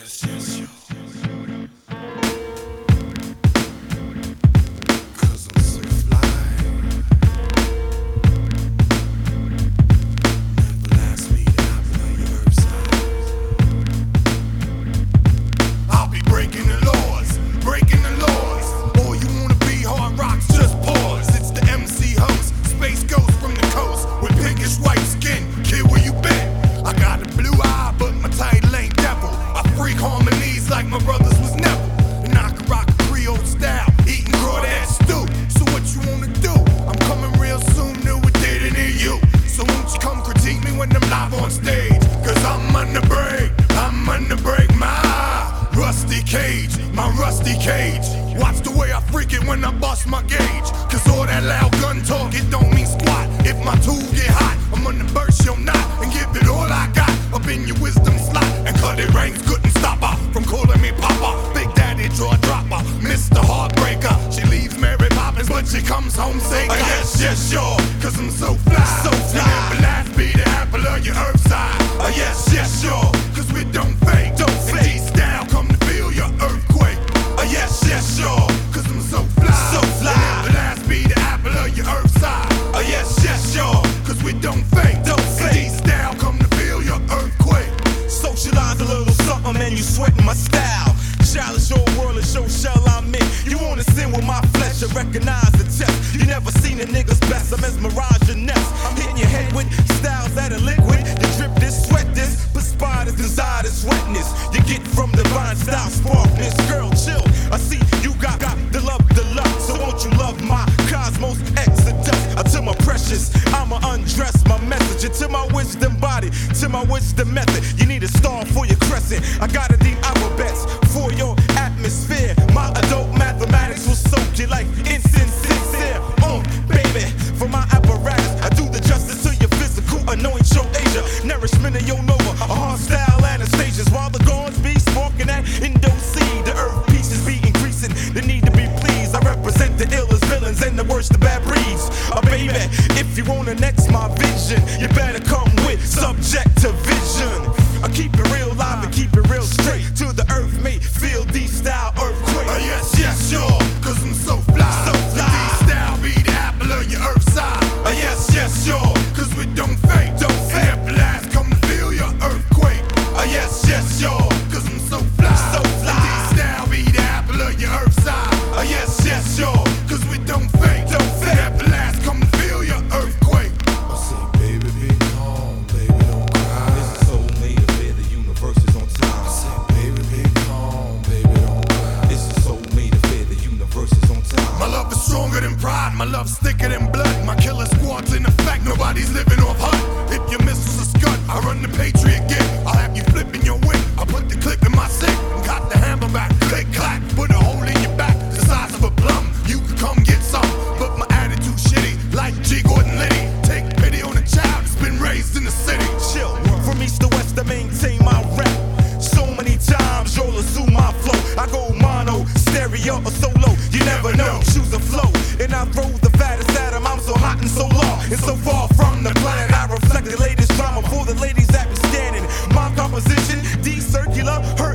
yes, when I bust my gauge. Cause all that loud gun talk, it don't mean squat. If my tool get hot, I'm gonna burst your knot and give it all I got up in your wisdom slot. And cut it ranks couldn't stop her from calling me Papa. Big Daddy draw dropper, Mr. Heartbreaker. She leaves Mary Poppins, but she comes home saying, Yes, yes, sure, cause I'm so fly. So fly. And last be the apple of your earth side. Uh, yes, yes, sure, cause we don't fake. Sweating my style. Challenge your world and show shell I'm in. You wanna sin with my flesh and recognize the test. You never seen a nigga's best, I mesmerize your nest. I'm hitting your head with styles that are liquid. You drip this, sweat this, but spiders desire this wetness. You get from divine style, sparkness. Girl, chill. I see you got, got the love, the love. So won't you love my cosmos exodus? Uh, I tell my precious, I'ma undress my message into my wisdom body, to my wisdom method. You My adult mathematics will soak you like incense sincere. Oh, baby, for my apparatus, I do the justice to your physical, anoint your Asia. Nourishment of your Nova, a hostile Anastasia's. While the gods be sparking at Indo Sea, the earth pieces be increasing. The need to be pleased. I represent the illest villains and the worst of bad breeds. Uh, baby, if you wanna next my vision, you better come with subject Buff's thicker than blood. My killer squad's in effect. Nobody's living off hut. If your missiles are scud, I run the Patriot game. I'll have you flipping your wing. never know. Shoes afloat, and I throw the fattest at him. I'm so hot and so long, and so far from the planet. I reflect the latest drama for the ladies that be standing. My composition, D circular, her